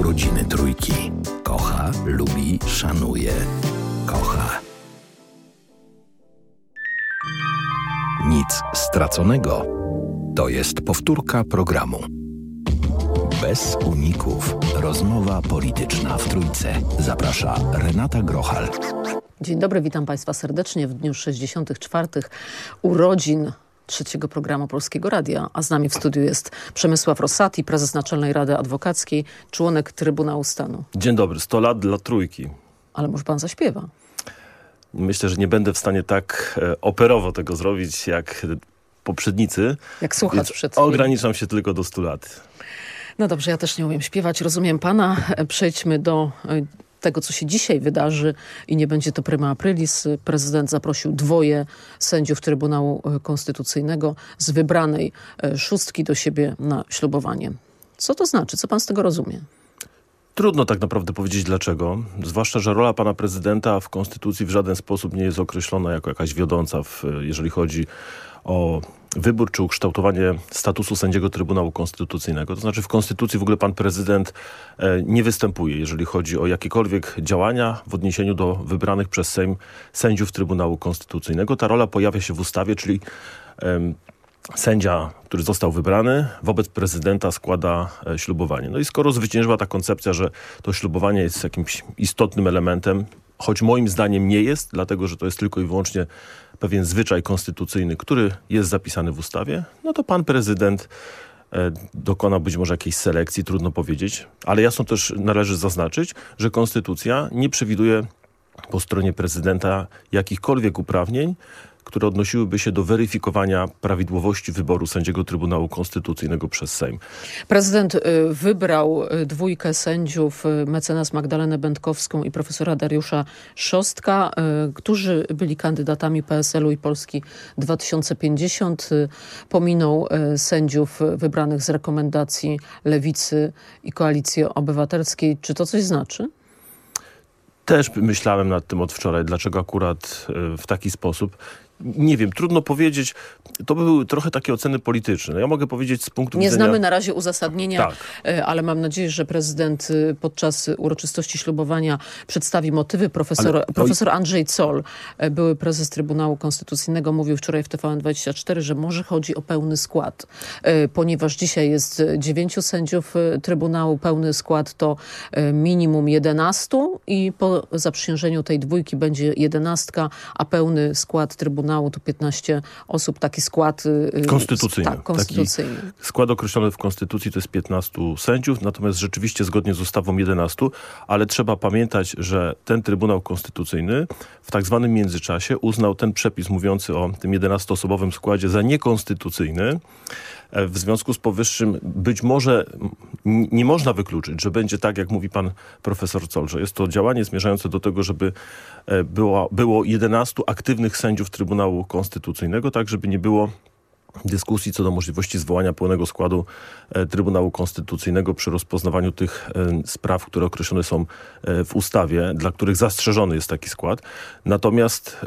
urodziny trójki. Kocha, lubi, szanuje, kocha. Nic straconego. To jest powtórka programu. Bez uników. Rozmowa polityczna w trójce. Zaprasza Renata Grochal. Dzień dobry, witam Państwa serdecznie w dniu 64. urodzin trzeciego programu Polskiego Radia, a z nami w studiu jest Przemysław Rosati, prezes Naczelnej Rady Adwokackiej, członek Trybunału Stanu. Dzień dobry, 100 lat dla trójki. Ale może pan zaśpiewa? Myślę, że nie będę w stanie tak e, operowo tego zrobić jak poprzednicy. Jak słuchacz przed chwilą. Ograniczam się tylko do 100 lat. No dobrze, ja też nie umiem śpiewać, rozumiem pana. Przejdźmy do e, tego, co się dzisiaj wydarzy i nie będzie to prima aprilis. Prezydent zaprosił dwoje sędziów Trybunału e, Konstytucyjnego z wybranej e, szóstki do siebie na ślubowanie. Co to znaczy? Co pan z tego rozumie? Trudno tak naprawdę powiedzieć dlaczego, zwłaszcza, że rola pana prezydenta w Konstytucji w żaden sposób nie jest określona jako jakaś wiodąca, w, jeżeli chodzi o wybór czy ukształtowanie statusu sędziego Trybunału Konstytucyjnego. To znaczy w Konstytucji w ogóle pan prezydent e, nie występuje, jeżeli chodzi o jakiekolwiek działania w odniesieniu do wybranych przez Sejm sędziów Trybunału Konstytucyjnego. Ta rola pojawia się w ustawie, czyli sędzia, który został wybrany, wobec prezydenta składa e, ślubowanie. No i skoro zwyciężyła ta koncepcja, że to ślubowanie jest jakimś istotnym elementem, choć moim zdaniem nie jest, dlatego że to jest tylko i wyłącznie pewien zwyczaj konstytucyjny, który jest zapisany w ustawie, no to pan prezydent e, dokonał być może jakiejś selekcji, trudno powiedzieć, ale jasno też należy zaznaczyć, że konstytucja nie przewiduje po stronie prezydenta jakichkolwiek uprawnień, które odnosiłyby się do weryfikowania prawidłowości wyboru sędziego Trybunału Konstytucyjnego przez Sejm. Prezydent y, wybrał y, dwójkę sędziów, y, mecenas Magdalenę Będkowską i profesora Dariusza Szostka, którzy byli kandydatami PSL-u i Polski 2050. Pominął sędziów wybranych z rekomendacji Lewicy i Koalicji Obywatelskiej. Czy to coś znaczy? Też myślałem nad tym od wczoraj, dlaczego akurat w taki sposób nie wiem, trudno powiedzieć. To były trochę takie oceny polityczne. Ja mogę powiedzieć z punktu nie widzenia... Nie znamy na razie uzasadnienia, tak. E, ale mam nadzieję, że prezydent e, podczas uroczystości ślubowania przedstawi motywy. Profesor, ale... profesor Andrzej Coll, e, były prezes Trybunału Konstytucyjnego, mówił wczoraj w TVN24, że może chodzi o pełny skład, ponieważ dzisiaj jest dziewięciu sędziów Trybunału. Pełny skład to minimum jedenastu i po zaprzysiężeniu tej dwójki będzie jedenastka, a pełny skład Trybunału Trybunału, tu 15 osób, taki skład... Y, y, konstytucyjny. Tak, konstytucyjny. Taki skład określony w Konstytucji to jest 15 sędziów, natomiast rzeczywiście zgodnie z ustawą 11, ale trzeba pamiętać, że ten Trybunał Konstytucyjny w tak zwanym międzyczasie uznał ten przepis mówiący o tym 11-osobowym składzie za niekonstytucyjny, w związku z powyższym być może nie można wykluczyć, że będzie tak, jak mówi pan profesor Col, że jest to działanie zmierzające do tego, żeby e, było, było 11 aktywnych sędziów Trybunału Konstytucyjnego, tak żeby nie było dyskusji co do możliwości zwołania pełnego składu e, Trybunału Konstytucyjnego przy rozpoznawaniu tych spraw, które określone są w ustawie, dla których zastrzeżony jest taki skład. Natomiast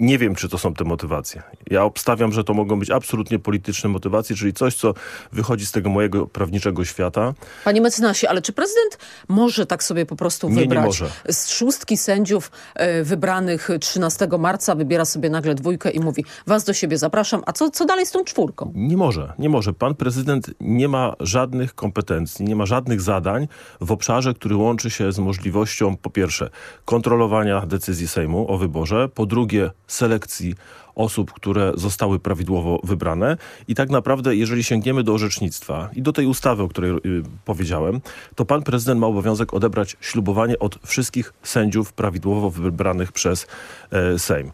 nie wiem, czy to są te motywacje. Ja obstawiam, że to mogą być absolutnie polityczne motywacje, czyli coś, co wychodzi z tego mojego prawniczego świata. Panie mecenasie, ale czy prezydent może tak sobie po prostu wybrać? Nie może. Z szóstki sędziów e, wybranych 13 marca wybiera sobie nagle dwójkę i mówi, was do siebie zapraszam, a co, co dalej z tą czwórką? Nie może, nie może. Pan prezydent nie ma żadnych kompetencji, nie ma żadnych zadań w obszarze, który łączy się z możliwością po pierwsze kontrolowania decyzji Sejmu o wyborze, po drugie selekcji osób, które zostały prawidłowo wybrane. I tak naprawdę, jeżeli sięgniemy do orzecznictwa i do tej ustawy, o której y, powiedziałem, to pan prezydent ma obowiązek odebrać ślubowanie od wszystkich sędziów prawidłowo wybranych przez y, Sejm.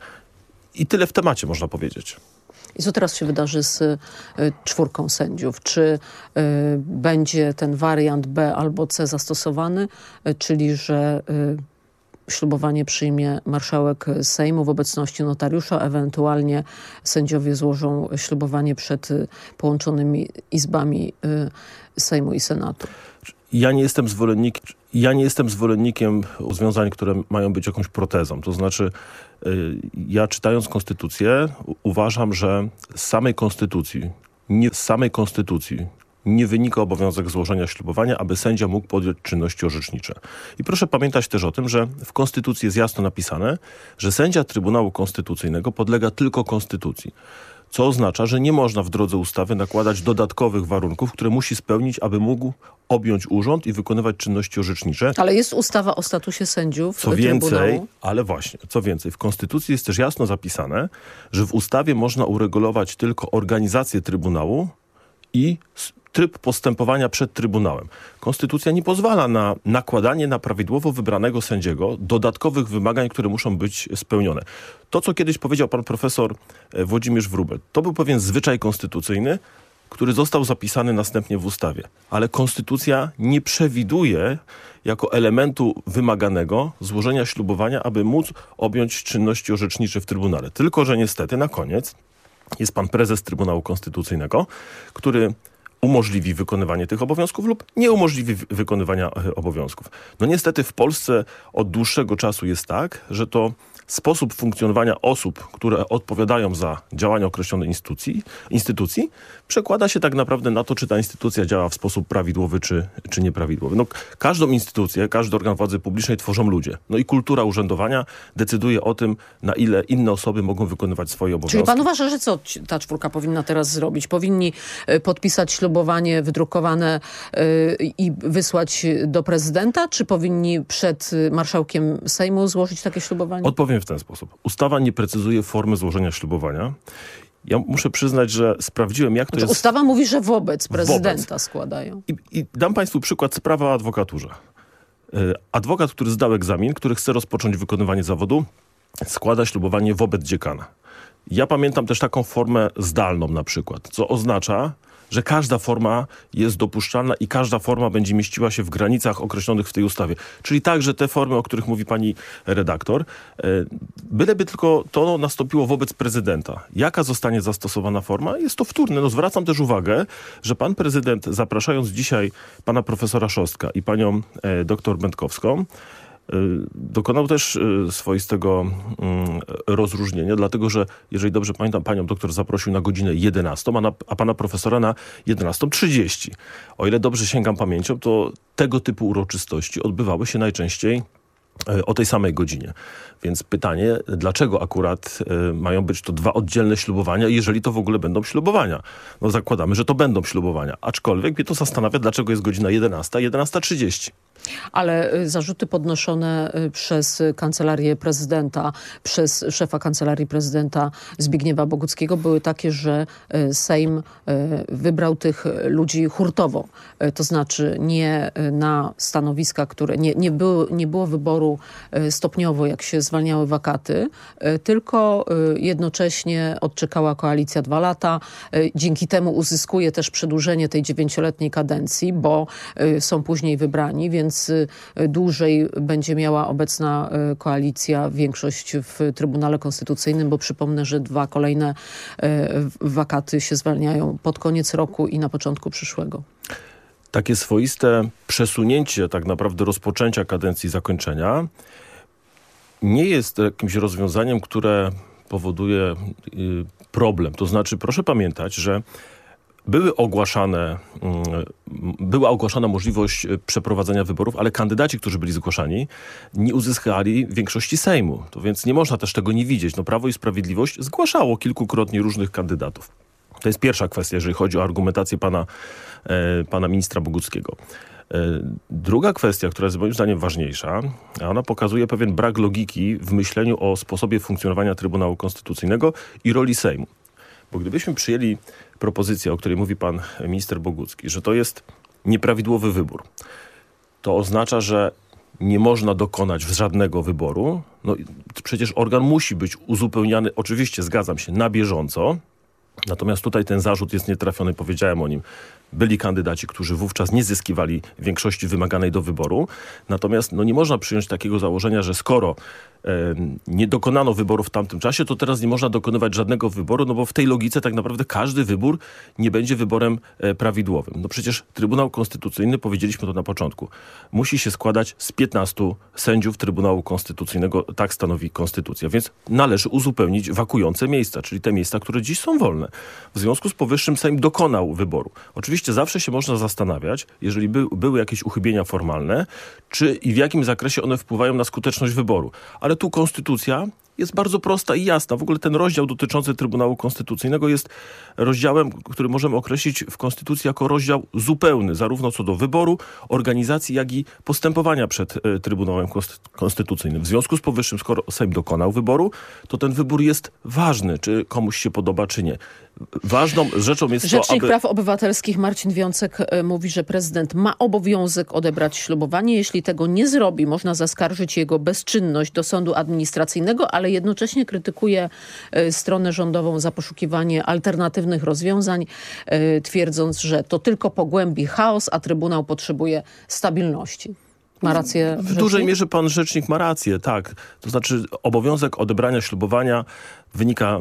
I tyle w temacie, można powiedzieć. I co teraz się wydarzy z y, czwórką sędziów? Czy y, będzie ten wariant B albo C zastosowany, y, czyli że ślubowanie przyjmie marszałek Sejmu w obecności notariusza, ewentualnie sędziowie złożą ślubowanie przed y, połączonymi izbami y, Sejmu i Senatu. Ja nie jestem zwolennikiem ja nie jestem zwolennikiem rozwiązań, które mają być jakąś protezą. To znaczy, y, ja czytając konstytucję uważam, że z samej konstytucji, nie z samej konstytucji nie wynika obowiązek złożenia ślubowania, aby sędzia mógł podjąć czynności orzecznicze. I proszę pamiętać też o tym, że w Konstytucji jest jasno napisane, że sędzia Trybunału Konstytucyjnego podlega tylko Konstytucji co oznacza, że nie można w drodze ustawy nakładać dodatkowych warunków, które musi spełnić, aby mógł objąć urząd i wykonywać czynności orzecznicze. Ale jest ustawa o statusie sędziów Co Trybunału. więcej, ale właśnie, co więcej, w Konstytucji jest też jasno zapisane, że w ustawie można uregulować tylko organizację Trybunału i tryb postępowania przed Trybunałem. Konstytucja nie pozwala na nakładanie na prawidłowo wybranego sędziego dodatkowych wymagań, które muszą być spełnione. To, co kiedyś powiedział pan profesor e, Włodzimierz Wróbel, to był pewien zwyczaj konstytucyjny, który został zapisany następnie w ustawie. Ale konstytucja nie przewiduje jako elementu wymaganego złożenia ślubowania, aby móc objąć czynności orzecznicze w Trybunale. Tylko, że niestety na koniec jest pan prezes Trybunału Konstytucyjnego, który umożliwi wykonywanie tych obowiązków lub nie umożliwi wykonywania e, obowiązków. No niestety w Polsce od dłuższego czasu jest tak, że to sposób funkcjonowania osób, które odpowiadają za działania określonej instytucji, instytucji, przekłada się tak naprawdę na to, czy ta instytucja działa w sposób prawidłowy, czy, czy nieprawidłowy. No, każdą instytucję, każdy organ władzy publicznej tworzą ludzie. No i kultura urzędowania decyduje o tym, na ile inne osoby mogą wykonywać swoje obowiązki. Czyli pan uważa, że co ta czwórka powinna teraz zrobić? Powinni e, podpisać ślubowanie wydrukowane yy, i wysłać do prezydenta, czy powinni przed marszałkiem Sejmu złożyć takie ślubowanie? Odpowiem w ten sposób. Ustawa nie precyzuje formy złożenia ślubowania. Ja muszę przyznać, że sprawdziłem, jak to znaczy, jest... Ustawa mówi, że wobec prezydenta wobec. składają. I, I, dam państwu przykład sprawy o adwokaturze. Y, adwokat, który zdał egzamin, który chce rozpocząć wykonywanie zawodu, składa ślubowanie wobec dziekana. Ja pamiętam też taką formę zdalną na przykład, co oznacza, że każda forma jest dopuszczalna i każda forma będzie mieściła się w granicach określonych w tej ustawie. Czyli także te formy, o których mówi pani redaktor, e, byleby tylko to nastąpiło wobec prezydenta. Jaka zostanie zastosowana forma? Jest to wtórne. No zwracam też uwagę, że pan prezydent zapraszając dzisiaj pana profesora Szostka i panią e, doktor Będkowską, dokonał też y, swoistego mm, rozróżnienia, dlatego że, jeżeli dobrze pamiętam, panią doktor zaprosił na godzinę 11, a, na, a pana profesora na 11.30. O ile dobrze sięgam pamięcią, to tego typu uroczystości odbywały się najczęściej y, o tej samej godzinie. Więc pytanie, dlaczego akurat mają być to dwa oddzielne ślubowania, jeżeli to w ogóle będą ślubowania? No zakładamy, że to będą ślubowania. Aczkolwiek mnie to zastanawia, dlaczego jest godzina 11, 11.30. Ale y, zarzuty podnoszone y, przez kancelarię prezydenta, przez szefa kancelarii prezydenta Zbigniewa Boguckiego były takie, że y, Sejm wybrał tych ludzi hurtowo. To znaczy nie na stanowiska, które nie, nie, było, nie było wyboru stopniowo, jak się zwalniały wakaty, tylko jednocześnie odczekała koalicja dwa lata. Dzięki temu uzyskuje też przedłużenie tej dziewięcioletniej kadencji, bo są później wybrani, więc więc y, dłużej będzie miała obecna y, koalicja większość w Trybunale Konstytucyjnym, bo przypomnę, że dwa kolejne y, wakaty się zwalniają pod koniec roku i na początku przyszłego takie swoiste przesunięcie tak naprawdę rozpoczęcia kadencji zakończenia nie jest jakimś rozwiązaniem, które powoduje problem. To znaczy proszę pamiętać, że były ogłaszane, mm, była ogłaszana możliwość e, przeprowadzenia wyborów, ale kandydaci, którzy byli zgłaszani, nie uzyskali większości Sejmu. To więc nie można też tego nie widzieć. No, Prawo i Sprawiedliwość zgłaszało kilkukrotnie różnych kandydatów. To jest pierwsza kwestia, jeżeli chodzi o argumentację pana, e, pana ministra Boguckiego. E, druga kwestia, która jest moim zdaniem ważniejsza, a ona pokazuje pewien brak logiki w myśleniu o sposobie funkcjonowania Trybunału Konstytucyjnego i roli Sejmu. Bo gdybyśmy przyjęli propozycję, o której mówi pan minister Bogucki, że to jest nieprawidłowy wybór, to oznacza, że nie można dokonać żadnego wyboru. No, przecież organ musi być uzupełniany, oczywiście zgadzam się, na bieżąco, Natomiast tutaj ten zarzut jest nietrafiony, powiedziałem o nim. Byli kandydaci, którzy wówczas nie zyskiwali większości wymaganej do wyboru. Natomiast no, nie można przyjąć takiego założenia, że skoro nie dokonano wyboru w tamtym czasie, to teraz nie można dokonywać żadnego wyboru, no bo w tej logice tak naprawdę każdy wybór nie będzie wyborem e, prawidłowym. No przecież Trybunał Konstytucyjny, powiedzieliśmy to na początku, musi się składać z 15 sędziów Trybunału Konstytucyjnego, tak stanowi Konstytucja, więc należy uzupełnić wakujące miejsca, czyli te miejsca, które dziś są wolne. W związku z powyższym Sejm dokonał wyboru. Oczywiście oczywiście zawsze się można zastanawiać, jeżeli by, były jakieś uchybienia formalne, czy i w jakim zakresie one wpływają na skuteczność wyboru. Ale tu konstytucja jest bardzo prosta i jasna. W ogóle ten rozdział dotyczący Trybunału Konstytucyjnego jest rozdziałem, który możemy określić w Konstytucji jako rozdział zupełny, zarówno co do wyboru, organizacji, jak i postępowania przed e, Trybunałem Konstytucyjnym. W związku z powyższym, skoro Sejm dokonał wyboru, to ten wybór jest ważny, czy komuś się podoba, czy nie. Ważną rzeczą jest Rzecznik to, aby... Praw Obywatelskich Marcin Wiącek e, mówi, że prezydent ma obowiązek odebrać ślubowanie. Jeśli tego nie zrobi, można zaskarżyć jego bezczynność do sądu administracyjnego, ale jednocześnie krytykuje e, stronę rządową za poszukiwanie alternatywnych rozwiązań, e, twierdząc, że to tylko pogłębi chaos, a Trybunał potrzebuje stabilności. Ma rację W dużej mierze pan rzecznik ma rację, tak. To znaczy obowiązek odebrania ślubowania wynika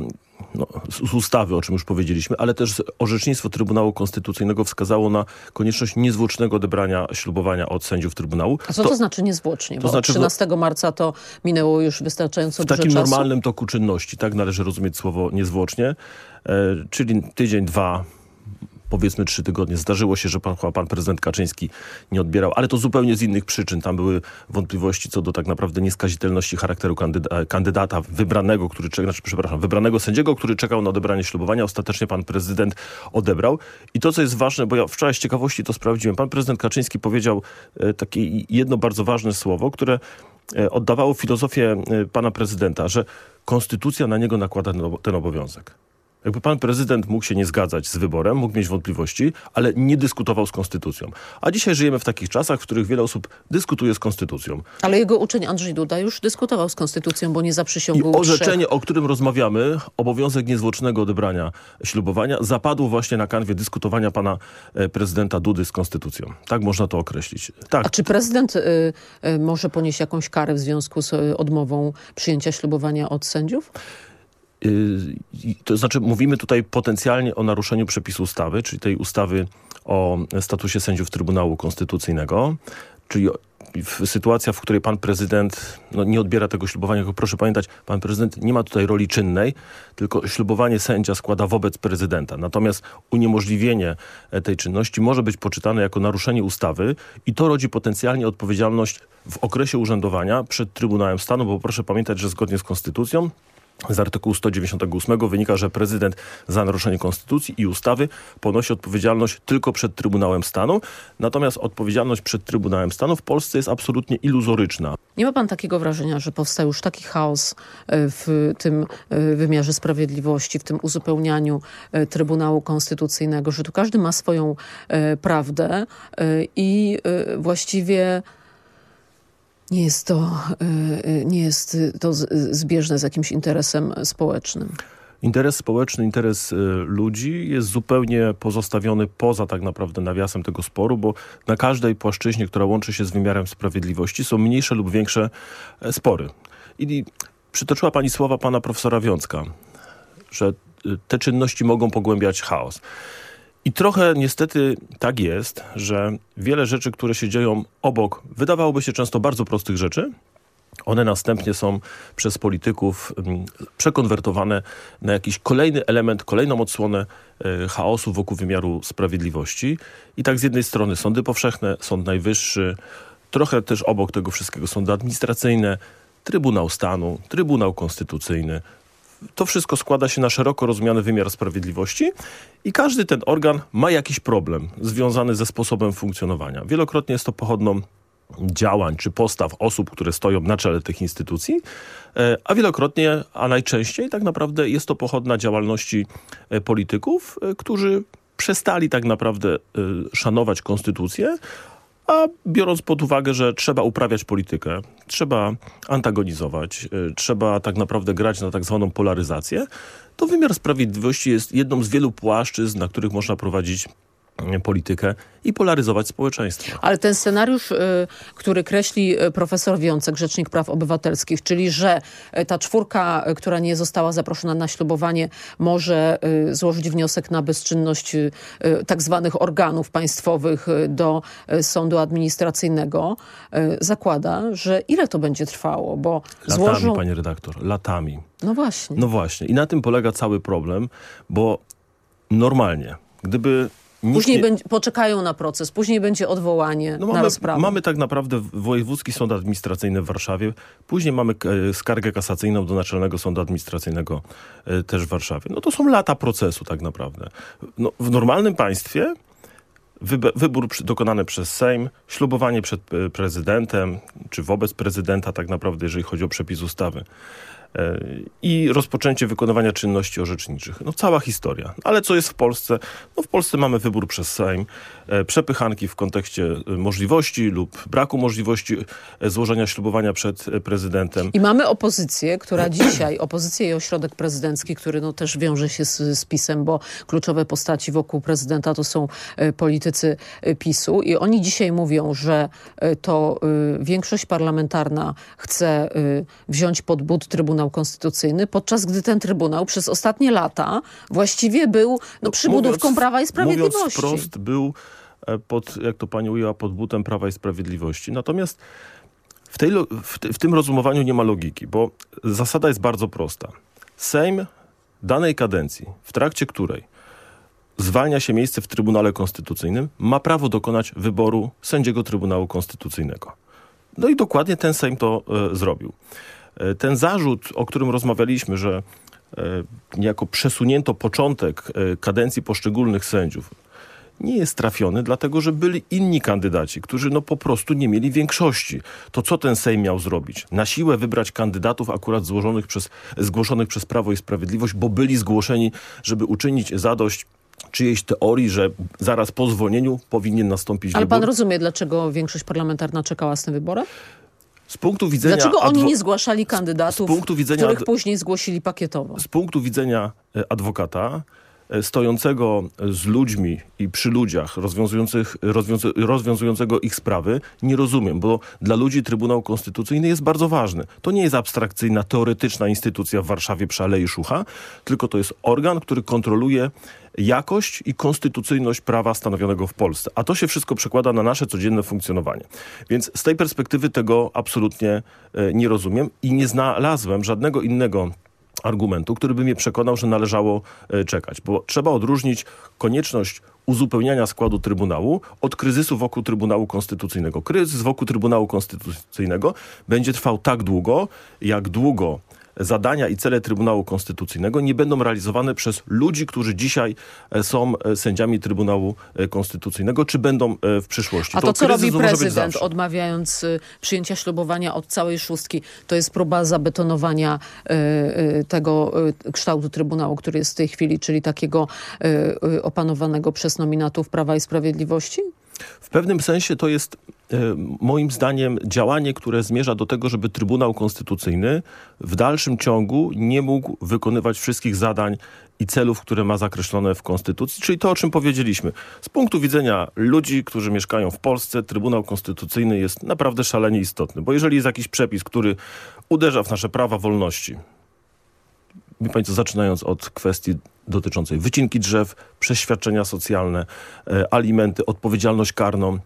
no, z ustawy, o czym już powiedzieliśmy, ale też orzecznictwo Trybunału Konstytucyjnego wskazało na konieczność niezwłocznego odebrania ślubowania od sędziów Trybunału. A co to, to znaczy niezwłocznie? To Bo znaczy, 13 marca to minęło już wystająco w dużo takim czasu. normalnym toku czynności, tak należy rozumieć słowo niezwłocznie, e, czyli tydzień, dwa, powiedzmy trzy tygodnie. Zdarzyło się, że pan, pan prezydent Kaczyński nie odbierał, ale to zupełnie z innych przyczyn. Tam były wątpliwości co do tak naprawdę nieskazitelności charakteru kandyda kandydata wybranego, który znaczy, przepraszam, wybranego sędziego, który czekał na odebranie ślubowania. Ostatecznie pan prezydent odebrał. I to, co jest ważne, bo ja wczoraj z ciekawości to sprawdziłem. Pan prezydent Kaczyński powiedział e, takie jedno bardzo ważne słowo, które e, oddawało filozofię e, pana prezydenta, że konstytucja na niego nakłada ten obowiązek. Jakby pan prezydent mógł się nie zgadzać z wyborem, mógł mieć wątpliwości, ale nie dyskutował z konstytucją. A dzisiaj żyjemy w takich czasach, w których wiele osób dyskutuje z konstytucją. Ale jego uczeń Andrzej Duda już dyskutował z konstytucją, bo nie zaprzysiągł I orzeczenie, trzech. o którym rozmawiamy, obowiązek niezwłocznego odebrania ślubowania, zapadło właśnie na kanwie dyskutowania pana e, prezydenta Dudy z konstytucją. Tak można to określić. Tak. A czy prezydent y, y, może ponieść jakąś karę w związku z y, odmową przyjęcia ślubowania od sędziów? Y, to znaczy mówimy tutaj potencjalnie o naruszeniu przepisu ustawy, czyli tej ustawy o statusie sędziów Trybunału Konstytucyjnego, czyli sytuacja, w której pan prezydent no, nie odbiera tego ślubowania, tylko proszę pamiętać, pan prezydent nie ma tutaj roli czynnej, tylko ślubowanie sędzia składa wobec prezydenta. Natomiast uniemożliwienie e, tej czynności może być poczytane jako naruszenie ustawy i to rodzi potencjalnie odpowiedzialność w okresie urzędowania przed Trybunałem Stanu, bo proszę pamiętać, że zgodnie z konstytucją z artykułu 198 wynika, że prezydent za naruszenie konstytucji i ustawy ponosi odpowiedzialność tylko przed Trybunałem Stanu, natomiast odpowiedzialność przed Trybunałem Stanu w Polsce jest absolutnie iluzoryczna. Nie ma pan takiego wrażenia, że powstał już taki chaos e, w tym e, wymiarze sprawiedliwości, w tym uzupełnianiu e, Trybunału Konstytucyjnego, że tu każdy ma swoją prawdę i właściwie nie jest to, y, y, nie jest to zbieżne z jakimś interesem społecznym. Interes społeczny, interes y, ludzi jest zupełnie pozostawiony poza tak naprawdę nawiasem tego sporu, bo na każdej płaszczyźnie, która łączy się z wymiarem sprawiedliwości są mniejsze lub większe e, spory. I przytoczyła pani słowa pana profesora Wiązka, że te czynności mogą pogłębiać chaos. I trochę niestety tak jest, że wiele rzeczy, które się dzieją obok, wydawałoby się często bardzo prostych rzeczy, one następnie są przez polityków mm, przekonwertowane na jakiś kolejny element, kolejną odsłonę e, chaosu wokół wymiaru sprawiedliwości. I tak z jednej strony sądy powszechne, Sąd Najwyższy, trochę też obok tego wszystkiego sądy administracyjne, Trybunał Stanu, Trybunał Konstytucyjny, to wszystko składa się na szeroko rozumiany wymiar sprawiedliwości i każdy ten organ ma jakiś problem związany ze sposobem funkcjonowania. Wielokrotnie jest to pochodną działań czy postaw osób, które stoją na czele tych instytucji, e, a wielokrotnie, a najczęściej tak naprawdę jest to pochodna działalności e, polityków, e, którzy przestali tak naprawdę szanować konstytucję, a biorąc pod uwagę, że trzeba uprawiać politykę, trzeba antagonizować, y, trzeba tak naprawdę grać na tak zwaną polaryzację, to wymiar sprawiedliwości jest jedną z wielu płaszczyzn, na których można prowadzić politykę i polaryzować społeczeństwo. Ale ten scenariusz, y, który kreśli y, profesor Wiącek, Rzecznik Praw Obywatelskich, czyli że y, ta czwórka, która nie została zaproszona na ślubowanie, może złożyć wniosek na bezczynność tak zwanych organów państwowych do sądu administracyjnego, zakłada, że ile to będzie trwało, bo latami, złożą... panie redaktor, latami. No właśnie. No właśnie. I na tym polega cały problem, bo normalnie, gdyby Później nie... poczekają na proces, później będzie odwołanie no mamy, na rozprawę. Mamy tak naprawdę Wojewódzki Sąd Administracyjny w Warszawie, później mamy e, skargę kasacyjną do Naczelnego Sądu Administracyjnego e, też w Warszawie. No to są lata procesu tak naprawdę. No, w normalnym państwie wybór dokonany przez Sejm, ślubowanie przed e, prezydentem, czy wobec prezydenta tak naprawdę, jeżeli chodzi o przepis ustawy i rozpoczęcie wykonywania czynności orzeczniczych. No cała historia. Ale co jest w Polsce? No w Polsce mamy wybór przez Sejm, e, przepychanki w kontekście e, możliwości lub braku możliwości e, złożenia ślubowania przed prezydentem. I mamy opozycję, która dzisiaj, opozycję i ośrodek prezydencki, który no też wiąże się z, z PiSem, bo kluczowe postaci wokół prezydenta to są politycy PiSu i oni dzisiaj mówią, że to większość parlamentarna chce wziąć pod but Trybunał Trybunał Konstytucyjny, podczas gdy ten Trybunał przez ostatnie lata właściwie był no, przybudówką mówiąc, Prawa i Sprawiedliwości. Mówiąc wprost, był e, pod, jak to pani ujęła, pod butem Prawa i Sprawiedliwości. Natomiast w, tej, w, w tym rozumowaniu nie ma logiki, bo zasada jest bardzo prosta. Sejm danej kadencji, w trakcie której zwalnia się miejsce w Trybunale Konstytucyjnym, ma prawo dokonać wyboru sędziego Trybunału Konstytucyjnego. No i dokładnie ten Sejm to e, zrobił. E, ten zarzut, o którym rozmawialiśmy, że e, niejako przesunięto początek e, kadencji poszczególnych sędziów, nie jest trafiony, dlatego że byli inni kandydaci, którzy no po prostu nie mieli większości. To co ten Sejm miał zrobić? Na siłę wybrać kandydatów akurat złożonych przez, zgłoszonych przez Prawo i Sprawiedliwość, bo byli zgłoszeni, żeby uczynić zadość czyjejś teorii, że zaraz po zwolnieniu powinien nastąpić Ale wybór. pan rozumie, dlaczego większość parlamentarna czekała z tym wyborem? Z punktu widzenia... Dlaczego oni nie zgłaszali kandydatów, z punktu widzenia, których później zgłosili pakietowo? Z punktu widzenia e, adwokata, e, stojącego z ludźmi i przy ludziach, rozwiązujących, rozwiązu, rozwiązującego ich sprawy, nie rozumiem, bo dla ludzi Trybunał Konstytucyjny jest bardzo ważny. To nie jest abstrakcyjna, teoretyczna instytucja w Warszawie przy Alei Szucha, tylko to jest organ, który kontroluje jakość i konstytucyjność prawa stanowionego w Polsce. A to się wszystko przekłada na nasze codzienne funkcjonowanie. Więc z tej perspektywy tego absolutnie e, nie rozumiem i nie znalazłem żadnego innego argumentu, który by mnie przekonał, że należało e, czekać. Bo trzeba odróżnić konieczność uzupełniania składu Trybunału od kryzysu wokół Trybunału Konstytucyjnego. Kryzys wokół Trybunału Konstytucyjnego będzie trwał tak długo, jak długo zadania i cele Trybunału Konstytucyjnego nie będą realizowane przez ludzi, którzy dzisiaj e, są e, sędziami Trybunału e, Konstytucyjnego, czy będą w przyszłości. A to, to co robi prezydent, odmawiając przyjęcia ślubowania od całej szóstki, to jest próba zabetonowania tego kształtu Trybunału, który jest w tej chwili, czyli takiego opanowanego przez nominatów Prawa i Sprawiedliwości? W pewnym sensie to jest moim zdaniem działanie, które zmierza do tego, żeby Trybunał Konstytucyjny w dalszym ciągu nie mógł wykonywać wszystkich zadań i celów, które ma zakreślone w Konstytucji, czyli to, o czym powiedzieliśmy. Z punktu widzenia ludzi, którzy mieszkają w Polsce, Trybunał Konstytucyjny jest naprawdę szalenie istotny, bo jeżeli jest jakiś przepis, który uderza w nasze prawa wolności, mi Państwo, zaczynając od kwestii dotyczącej wycinki drzew, przeświadczenia socjalne, e, alimenty, odpowiedzialność karną,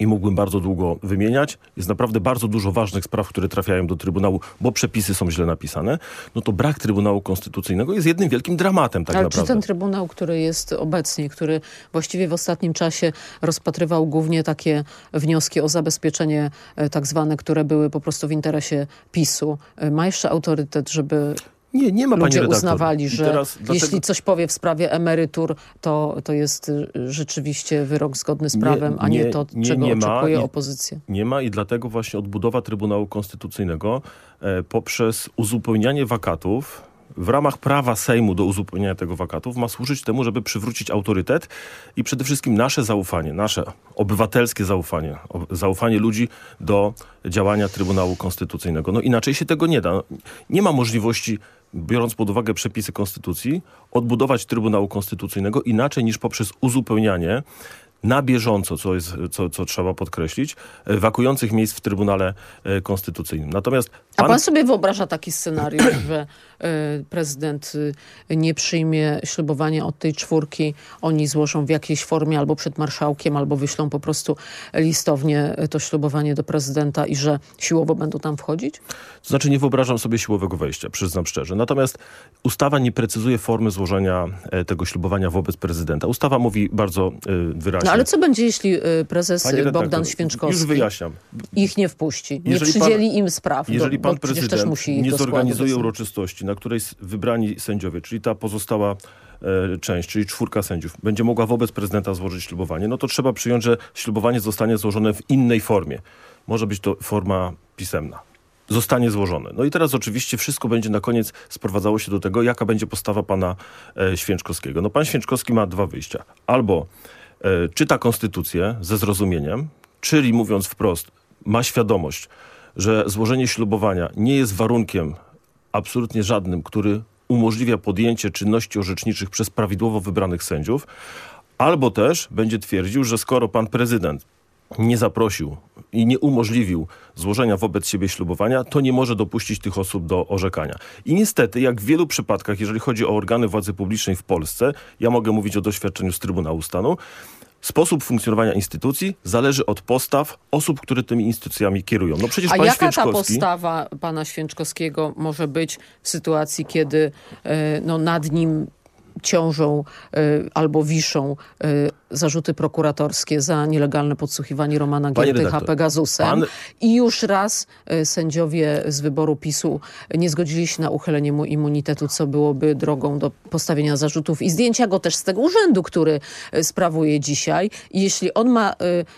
i mógłbym bardzo długo wymieniać. Jest naprawdę bardzo dużo ważnych spraw, które trafiają do Trybunału, bo przepisy są źle napisane. No to brak Trybunału Konstytucyjnego jest jednym wielkim dramatem tak Ale naprawdę. czy ten Trybunał, który jest obecnie, który właściwie w ostatnim czasie rozpatrywał głównie takie wnioski o zabezpieczenie e, tak zwane, które były po prostu w interesie PiSu, e, ma jeszcze autorytet, żeby nie, nie ma Ludzie uznawali, że teraz, jeśli coś powie w sprawie emerytur, to, to jest y, rzeczywiście wyrok zgodny z prawem, nie, a nie, to, nie, czego nie oczekuje ma, opozycja. Nie ma i dlatego właśnie odbudowa Trybunału Konstytucyjnego e, poprzez uzupełnianie wakatów w ramach prawa Sejmu do uzupełnienia tego wakatów ma służyć temu, żeby przywrócić autorytet i przede wszystkim nasze zaufanie, nasze obywatelskie zaufanie, zaufanie ludzi do działania Trybunału Konstytucyjnego. No inaczej się tego nie da. Nie ma możliwości biorąc pod uwagę przepisy konstytucji, odbudować Trybunału Konstytucyjnego inaczej niż poprzez uzupełnianie na bieżąco, co, jest, co, co trzeba podkreślić, wakujących miejsc w Trybunale Konstytucyjnym. Natomiast pan... A pan sobie wyobraża taki scenariusz, że prezydent nie przyjmie ślubowania od tej czwórki, oni złożą w jakiejś formie albo przed marszałkiem, albo wyślą po prostu listownie to ślubowanie do prezydenta i że siłowo będą tam wchodzić? To znaczy nie wyobrażam sobie siłowego wejścia, przyznam szczerze. Natomiast ustawa nie precyzuje formy złożenia e, tego ślubowania wobec prezydenta. Ustawa mówi bardzo e, wyraźnie. No ale co będzie, jeśli e, prezes Bogdan Święczkowski już wyjaśniam. ich nie wpuści, nie jeżeli przydzieli pan, im spraw? Jeżeli pan prezydent nie zorganizuje uroczystości, na której wybrani sędziowie, czyli ta pozostała część, czyli czwórka sędziów, będzie mogła wobec prezydenta złożyć ślubowanie, no to trzeba przyjąć, że ślubowanie zostanie złożone w innej formie. Może być to forma pisemna zostanie złożone. No i teraz oczywiście wszystko będzie na koniec sprowadzało się do tego, jaka będzie postawa pana e, Święczkowskiego. No pan Święczkowski ma dwa wyjścia. Albo e, czyta konstytucję ze zrozumieniem, czyli mówiąc wprost, ma świadomość, że złożenie ślubowania nie jest warunkiem absolutnie żadnym, który umożliwia podjęcie czynności orzeczniczych przez prawidłowo wybranych sędziów, albo też będzie twierdził, że skoro pan prezydent nie zaprosił i nie umożliwił złożenia wobec siebie ślubowania, to nie może dopuścić tych osób do orzekania. I niestety, jak w wielu przypadkach, jeżeli chodzi o organy władzy publicznej w Polsce, ja mogę mówić o doświadczeniu z Trybunału Stanu, Sposób funkcjonowania instytucji zależy od postaw osób, które tymi instytucjami kierują. No przecież A pan jaka ta postawa pana Święczkowskiego może być w sytuacji, kiedy e, no, nad nim ciążą y, albo wiszą y, zarzuty prokuratorskie za nielegalne podsłuchiwanie Romana Giertycha Pegasusem. Pan... I już raz y, sędziowie z wyboru PiSu nie zgodzili się na uchylenie mu immunitetu, co byłoby drogą do postawienia zarzutów i zdjęcia go też z tego urzędu, który sprawuje dzisiaj. I jeśli on ma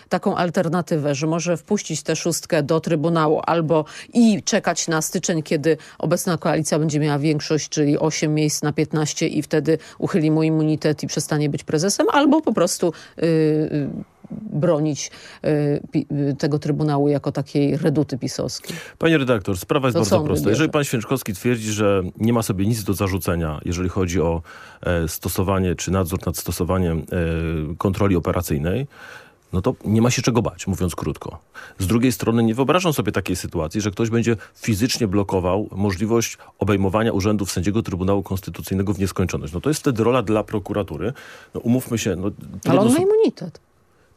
taką alternatywę, że może wpuścić tę szóstkę do Trybunału albo i czekać na styczeń, kiedy obecna koalicja będzie miała większość, czyli 8 miejsc na 15 i wtedy uchyli mu immunitet i przestanie być prezesem, albo po prostu yy, yy, bronić y, tego Trybunału jako takiej reduty pisowskiej. Panie redaktor, sprawa jest to bardzo prosta. Jeżeli pan Święczkowski twierdzi, że nie ma sobie nic do zarzucenia, jeżeli chodzi o e, stosowanie czy nadzór nad stosowaniem e, kontroli operacyjnej, no to nie ma się czego bać, mówiąc krótko. Z drugiej strony nie wyobrażam sobie takiej sytuacji, że ktoś będzie fizycznie blokował możliwość obejmowania urzędów sędziego Trybunału Konstytucyjnego w nieskończoność. No to jest wtedy rola dla prokuratury. No umówmy się... No, ale on ma immunitet.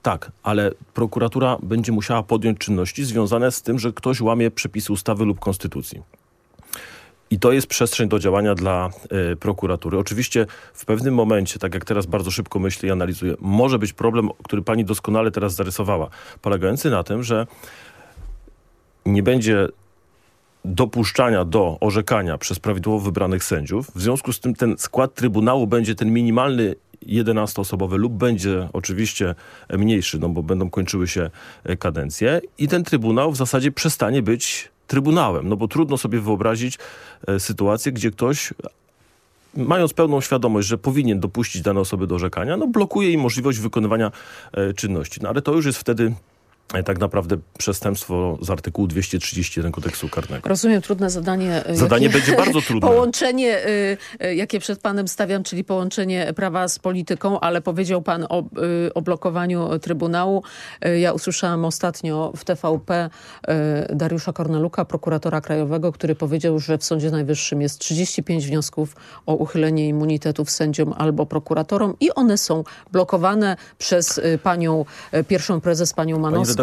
Tak, ale prokuratura będzie musiała podjąć czynności związane z tym, że ktoś łamie przepisy ustawy lub konstytucji. I to jest przestrzeń do działania dla y, prokuratury. Oczywiście w pewnym momencie, tak jak teraz bardzo szybko myślę i analizuję, może być problem, który pani doskonale teraz zarysowała, polegający na tym, że nie będzie dopuszczania do orzekania przez prawidłowo wybranych sędziów. W związku z tym ten skład Trybunału będzie ten minimalny 11-osobowy lub będzie oczywiście mniejszy, no bo będą kończyły się kadencje i ten Trybunał w zasadzie przestanie być Trybunałem. No bo trudno sobie wyobrazić e, sytuację, gdzie ktoś mając pełną świadomość, że powinien dopuścić dane osoby do orzekania, no blokuje im możliwość wykonywania e, czynności. No ale to już jest wtedy tak naprawdę przestępstwo z artykułu 231 kodeksu karnego. Rozumiem, trudne zadanie. E, zadanie jakie, będzie bardzo trudne. Połączenie, y, jakie przed panem stawiam, czyli połączenie prawa z polityką, ale powiedział pan o, o blokowaniu Trybunału. Ja usłyszałam ostatnio w TVP Dariusza Korneluka, prokuratora krajowego, który powiedział, że w Sądzie Najwyższym jest 35 wniosków o uchylenie immunitetów sędziom albo prokuratorom i one są blokowane przez panią, pierwszą prezes, panią Manowską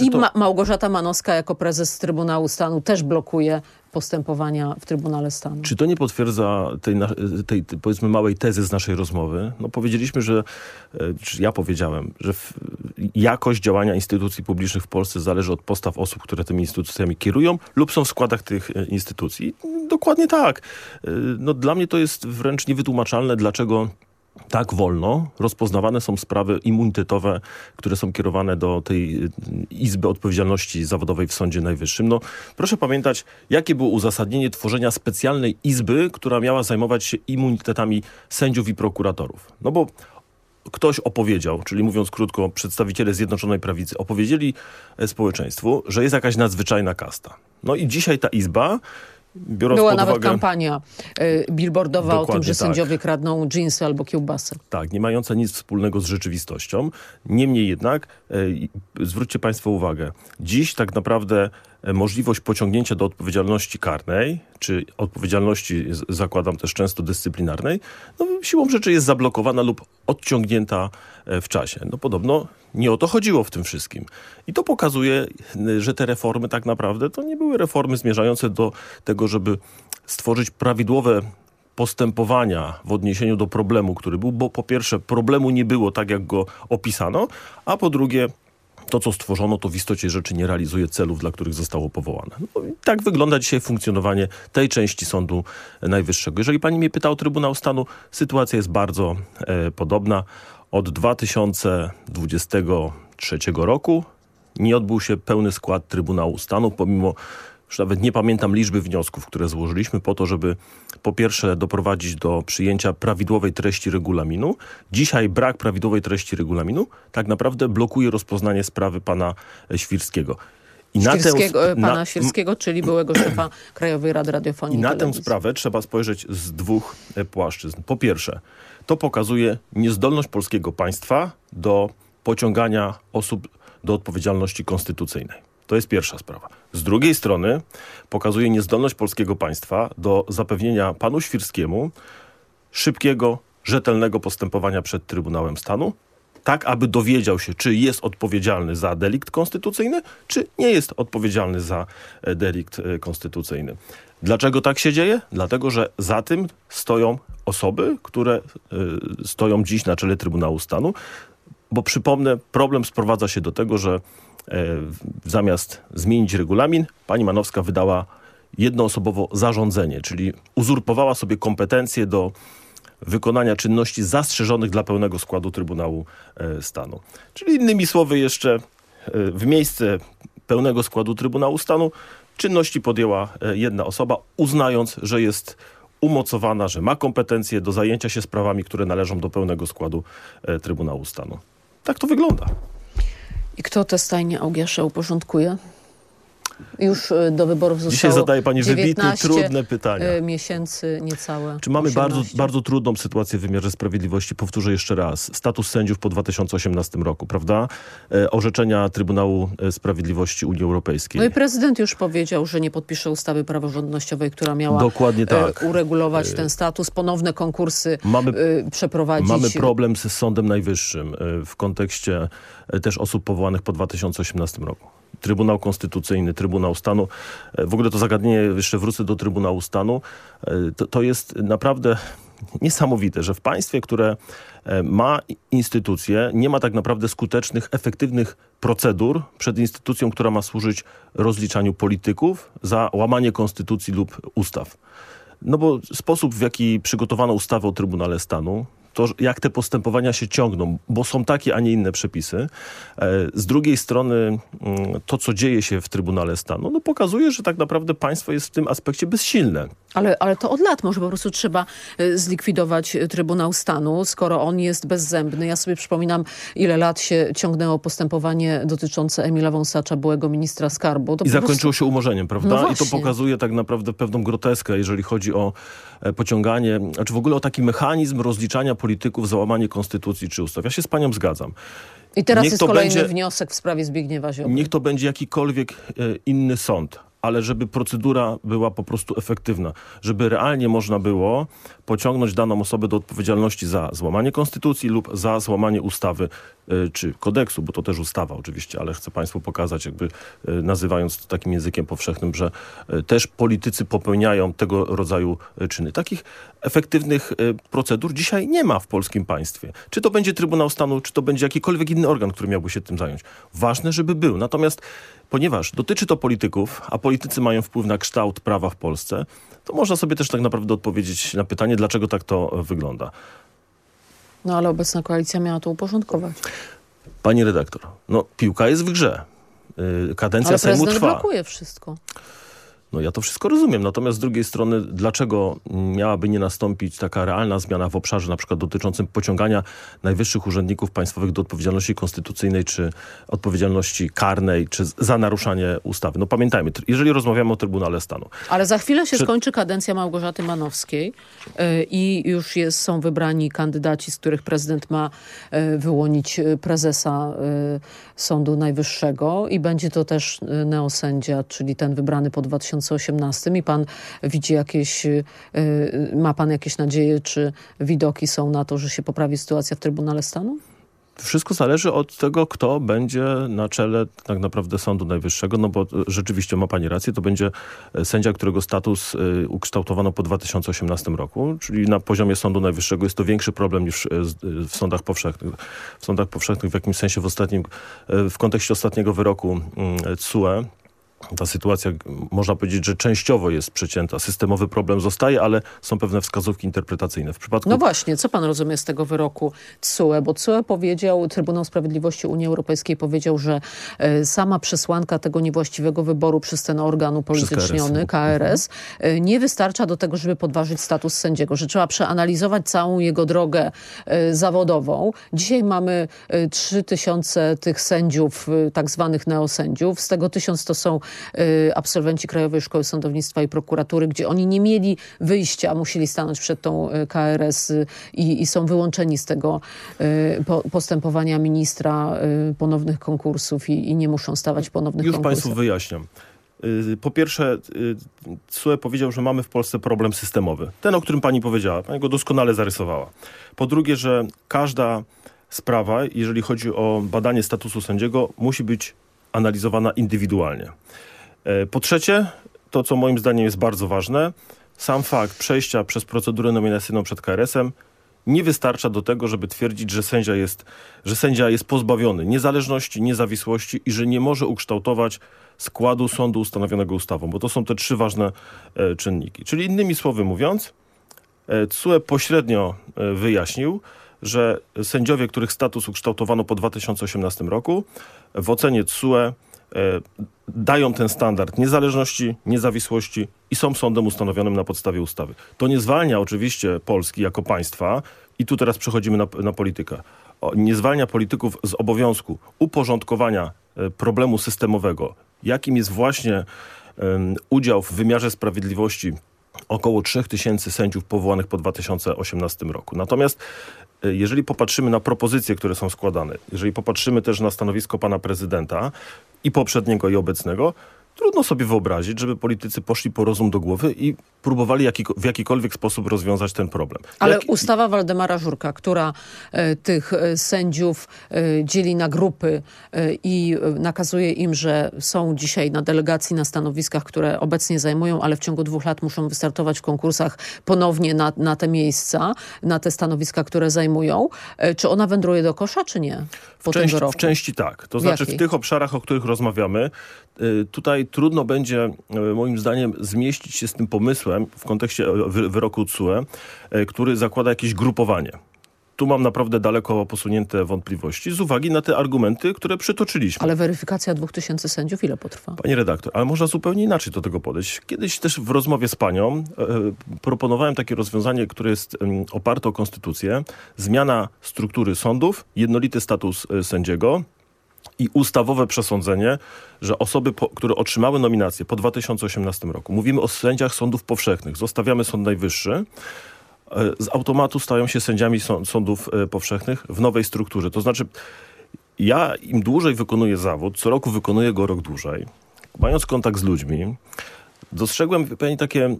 I to... Ma Małgorzata Manowska jako prezes Trybunału Stanu też blokuje postępowania w Trybunale Stanu. Czy to nie potwierdza tej, tej, tej, powiedzmy małej tezy z naszej rozmowy? No powiedzieliśmy, że, e, czy ja powiedziałem, że jakość działania instytucji publicznych w Polsce zależy od postaw osób, które tymi instytucjami kierują lub są w składach tych e, instytucji. Dokładnie tak. E, no dla mnie to jest wręcz niewytłumaczalne, dlaczego tak wolno rozpoznawane są sprawy immunitetowe, które są kierowane do tej y, Izby Odpowiedzialności Zawodowej w Sądzie Najwyższym. No, proszę pamiętać, jakie było uzasadnienie tworzenia specjalnej izby, która miała zajmować się immunitetami sędziów i prokuratorów. No bo ktoś opowiedział, czyli mówiąc krótko, przedstawiciele Zjednoczonej Prawicy opowiedzieli e, społeczeństwu, że jest jakaś nadzwyczajna kasta. No i dzisiaj ta izba Biorąc Była nawet uwagę, kampania y, billboardowa o tym, Dokładnie że tak. sędziowie kradną dżinsy albo kiełbasy. Tak, nie mająca nic wspólnego z rzeczywistością. Niemniej jednak, i- zwróćcie Państwo uwagę, dziś tak naprawdę możliwość pociągnięcia do odpowiedzialności karnej, czy odpowiedzialności, zakładam też często dyscyplinarnej, no, siłą rzeczy jest zablokowana lub odciągnięta e, w czasie. No podobno nie o to chodziło w tym wszystkim. I to pokazuje, że te reformy tak naprawdę to nie były reformy zmierzające do tego, żeby stworzyć prawidłowe postępowania w odniesieniu do problemu, który był, bo po pierwsze problemu nie było tak, jak go opisano, a po drugie to, co stworzono, to w istocie rzeczy nie realizuje celów, dla których zostało powołane. No, tak wygląda dzisiaj funkcjonowanie tej części Sądu Najwyższego. Jeżeli pani mnie pyta o Trybunał Stanu, sytuacja jest bardzo e, podobna. Od 2023 roku nie odbył się pełny skład Trybunału Stanu, pomimo już nawet nie pamiętam liczby wniosków, które złożyliśmy po to, żeby po pierwsze doprowadzić do przyjęcia prawidłowej treści regulaminu. Dzisiaj brak prawidłowej treści regulaminu tak naprawdę blokuje rozpoznanie sprawy pana e, Świrskiego. I na tę Świrskiego, sp- pana na- Świrskiego, czyli byłego szefa Krajowej Rady Radiofonii i na tę Telewizji. sprawę trzeba spojrzeć z dwóch e, płaszczyzn. Po pierwsze, to pokazuje niezdolność polskiego państwa do pociągania osób do odpowiedzialności konstytucyjnej. To jest pierwsza sprawa. Z drugiej strony pokazuje niezdolność polskiego państwa do zapewnienia panu Świrskiemu szybkiego, rzetelnego postępowania przed Trybunałem Stanu, tak aby dowiedział się, czy jest odpowiedzialny za delikt konstytucyjny, czy nie jest odpowiedzialny za e, delikt e, konstytucyjny. Dlaczego tak się dzieje? Dlatego, że za tym stoją osoby, które e, stoją dziś na czele Trybunału Stanu, bo przypomnę, problem sprowadza się do tego, że zamiast zmienić regulamin, pani Manowska wydała jednoosobowo zarządzenie, czyli uzurpowała sobie kompetencje do wykonania czynności zastrzeżonych dla pełnego składu Trybunału e, Stanu. Czyli innymi słowy jeszcze e, w miejsce pełnego składu Trybunału Stanu czynności podjęła e, jedna osoba, uznając, że jest umocowana, że ma kompetencje do zajęcia się sprawami, które należą do pełnego składu e, Trybunału Stanu. Tak to wygląda. I kto te stajnie Augiasza uporządkuje? Już y, do wyborów zostało Dzisiaj zadaje pani wybitne, 19 trudne pytania. y, miesięcy niecałe. Czy mamy bardzo, 18. bardzo trudną sytuację w wymiarze sprawiedliwości? Powtórzę jeszcze raz. Status sędziów po 2018 roku, prawda? E, orzeczenia Trybunału e, Sprawiedliwości Unii Europejskiej. No i prezydent już powiedział, że nie podpisze ustawy praworządnościowej, która miała Dokładnie tak. e, uregulować ten status, ponowne konkursy Mamy- e, przeprowadzić. Mamy problem z Sądem Najwyższym e, w kontekście e, też osób powołanych po 2018 roku. Trybunał Konstytucyjny, Trybunał Stanu. E, W ogóle to zagadnienie, jeszcze wrócę do Trybunału Stanu. E, To, to jest naprawdę niesamowite, że w państwie, które e, ma instytucje, nie ma tak naprawdę skutecznych, efektywnych procedur przed instytucją, która ma służyć rozliczaniu polityków za łamanie konstytucji lub ustaw. No bo sposób, w jaki przygotowano ustawę o Trybunale Stanu, to jak te postępowania się ciągną, bo są takie, a nie inne przepisy. E, Z drugiej strony mm, to, co dzieje się w Trybunale Stanu, no pokazuje, że tak naprawdę państwo jest w tym aspekcie bezsilne. Ale, ale to od lat może po prostu trzeba e, zlikwidować e, Trybunał Stanu, skoro on jest bezzębny. Ja sobie przypominam, ile lat się ciągnęło postępowanie dotyczące Emila Wąsacza, byłego ministra skarbu. To I po prostu- zakończyło się umorzeniem, prawda? No I to pokazuje tak naprawdę pewną groteskę, jeżeli chodzi o pociąganie, znaczy w ogóle o taki mechanizm rozliczania polityków za łamanie konstytucji czy ustaw. Ja się z panią zgadzam. I teraz Niech jest kolejny będzie- wniosek w sprawie Zbigniewa Ziobry. Niech to będzie jakikolwiek e, inny sąd, ale żeby procedura była po prostu efektywna, żeby realnie można było pociągnąć daną osobę do odpowiedzialności za złamanie konstytucji lub za złamanie ustawy e, czy kodeksu, bo to też ustawa oczywiście, ale chcę Państwu pokazać, jakby e, nazywając to takim językiem powszechnym, że e, też politycy popełniają tego rodzaju czyny. Takich efektywnych procedur dzisiaj nie ma w polskim państwie. Czy to będzie Trybunał Stanu, czy to będzie jakikolwiek inny organ, który miałby się tym zająć. Ważne, żeby był. Natomiast ponieważ dotyczy to polityków, a politycy mają wpływ na kształt prawa w Polsce, to można sobie też tak naprawdę odpowiedzieć na pytanie, dlaczego tak to wygląda. No ale obecna koalicja miała to uporządkować. Pani redaktor, no piłka jest w grze. Y, Kadencja Ale Sejmu trwa. blokuje wszystko. No ja to wszystko rozumiem, natomiast z drugiej strony, dlaczego miałaby nie nastąpić taka realna zmiana w obszarze na przykład dotyczącym pociągania najwyższych urzędników państwowych do odpowiedzialności konstytucyjnej, czy odpowiedzialności karnej, czy za naruszanie ustawy? No pamiętajmy, jeżeli rozmawiamy o Trybunale Stanu. Ale za chwilę się skończy kadencja Małgorzaty Manowskiej yy, i już jest, są wybrani kandydaci, z których prezydent ma yy, wyłonić prezesa yy, Sądu Najwyższego i będzie to też neosędzia, czyli ten wybrany po 2018 i pan widzi jakieś, ma pan jakieś nadzieje, czy widoki są na to, że się poprawi sytuacja w Trybunale Stanu? Wszystko zależy od tego, kto będzie na czele tak naprawdę Sądu Najwyższego, no bo rzeczywiście ma pani rację, to będzie sędzia, którego status ukształtowano po 2018 roku, czyli na poziomie Sądu Najwyższego jest to większy problem niż w sądach powszechnych. W sądach powszechnych w jakimś sensie w ostatnim, w kontekście ostatniego wyroku TSUE, ta sytuacja, można powiedzieć, że częściowo jest przecięta. Systemowy problem zostaje, ale są pewne wskazówki interpretacyjne. W przypadku... No właśnie, co pan rozumie z tego wyroku TSUE? Bo TSUE powiedział, Trybunał Sprawiedliwości Unii Europejskiej powiedział, że e, sama przesłanka tego niewłaściwego wyboru przez ten organ upolityczniony, KRS, mhm. e, nie wystarcza do tego, żeby podważyć status sędziego, że trzeba przeanalizować całą jego drogę e, zawodową. Dzisiaj mamy trzy tysiące tych sędziów, tak zwanych neosędziów. Z tego tysiąc to są Y, absolwenci Krajowej Szkoły Sądownictwa i Prokuratury, gdzie oni nie mieli wyjścia, musieli stanąć przed tą y, KRS y, i, i są wyłączeni z tego postępowania ministra ponownych konkursów i, i nie muszą stawać ponownych Już konkursów. Już Państwu wyjaśniam. Po pierwsze, CUE powiedział, że mamy w Polsce problem systemowy. Ten, o którym pani powiedziała. Pani go doskonale zarysowała. Po drugie, że każda sprawa, jeżeli chodzi o badanie statusu sędziego, musi być analizowana indywidualnie. E, po trzecie, to co moim zdaniem jest bardzo ważne, sam fakt przejścia przez procedurę nominacyjną przed KRS-em nie wystarcza do tego, żeby twierdzić, że sędzia, jest, że sędzia jest pozbawiony niezależności, niezawisłości i że nie może ukształtować składu sądu ustanowionego ustawą, bo to są te trzy ważne e, czynniki. Czyli innymi słowy mówiąc, e, CUE pośrednio e, wyjaśnił, że sędziowie, których status ukształtowano po 2018 roku, w ocenie TSUE e, dają ten standard niezależności, niezawisłości i są sądem ustanowionym na podstawie ustawy. To nie zwalnia oczywiście Polski jako państwa i tu teraz przechodzimy na, na politykę. Nie zwalnia polityków z obowiązku uporządkowania e, problemu systemowego, jakim jest właśnie udział w wymiarze sprawiedliwości około 3000 sędziów powołanych po 2018 roku. Natomiast jeżeli popatrzymy na propozycje, które są składane, jeżeli popatrzymy też na stanowisko pana prezydenta i poprzedniego i obecnego, Trudno sobie wyobrazić, żeby politycy poszli po rozum do głowy i próbowali jaki, w jakikolwiek sposób rozwiązać ten problem. Ale Jak... ustawa Waldemara Żurka, która e, tych e, sędziów e, dzieli na grupy e, i nakazuje im, że są dzisiaj na delegacji na stanowiskach, które obecnie zajmują, ale w ciągu dwóch lat muszą wystartować w konkursach ponownie na, na te miejsca, na te stanowiska, które zajmują. E, czy ona wędruje do kosza, czy nie? Po w, części, w części tak. To w znaczy jakiej? w tych obszarach, o których rozmawiamy, tutaj trudno będzie moim zdaniem zmieścić się z tym pomysłem w kontekście wyroku TSUE, który zakłada jakieś grupowanie tu mam naprawdę daleko posunięte wątpliwości z uwagi na te argumenty, które przytoczyliśmy. Ale weryfikacja dwóch tysięcy sędziów ile potrwa? Pani redaktor, ale można zupełnie inaczej do tego podejść. Kiedyś też w rozmowie z panią e, proponowałem takie rozwiązanie, które jest e, oparte o konstytucję. Zmiana struktury sądów, jednolity status e, sędziego, i ustawowe przesądzenie, że osoby, po, które otrzymały nominację po 2018 roku, mówimy o sędziach sądów powszechnych, zostawiamy Sąd Najwyższy, e, z automatu stają się sędziami sądów e, powszechnych w nowej strukturze. To znaczy, ja im dłużej wykonuję zawód, co roku wykonuję go rok dłużej, mając kontakt z ludźmi, dostrzegłem pewnie takie, mm,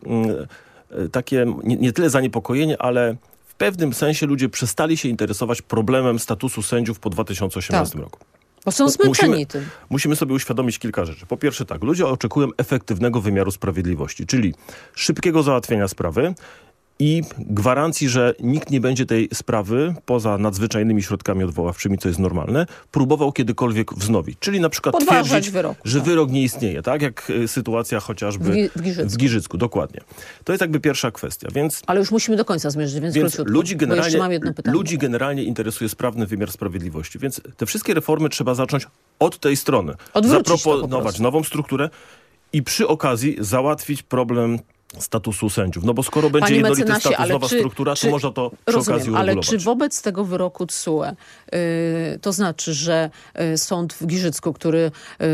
e, takie nie, nie tyle zaniepokojenie, ale w pewnym sensie ludzie przestali się interesować problemem statusu sędziów po 2018 tak. roku. Bo są zmęczeni musimy, tym. Musimy sobie uświadomić kilka rzeczy. Po pierwsze tak, ludzie oczekują efektywnego wymiaru sprawiedliwości, czyli szybkiego załatwienia sprawy, i gwarancji, że nikt nie będzie tej sprawy, poza nadzwyczajnymi środkami odwoławczymi, co jest normalne, próbował kiedykolwiek wznowić. Czyli na przykład Podważać twierdzić, wyrok, że tak. wyrok nie istnieje, tak jak y, sytuacja chociażby w, Giżycku. w Giżycku. Dokładnie. To jest jakby pierwsza kwestia. Więc, Ale już musimy do końca zmierzyć, więc, więc ludzi generalnie, ludzi generalnie interesuje sprawny wymiar sprawiedliwości. Więc te wszystkie reformy trzeba zacząć od tej strony. Odwrócić Zaproponować nową strukturę i przy okazji załatwić problem statusu sędziów. No bo skoro będzie Panie jednolity status, nowa czy, struktura, czy, to można to przy rozumiem, okazji uregulować. Ale czy wobec tego wyroku TSUE, yy, to znaczy, że yy, sąd w Giżycku, który yy,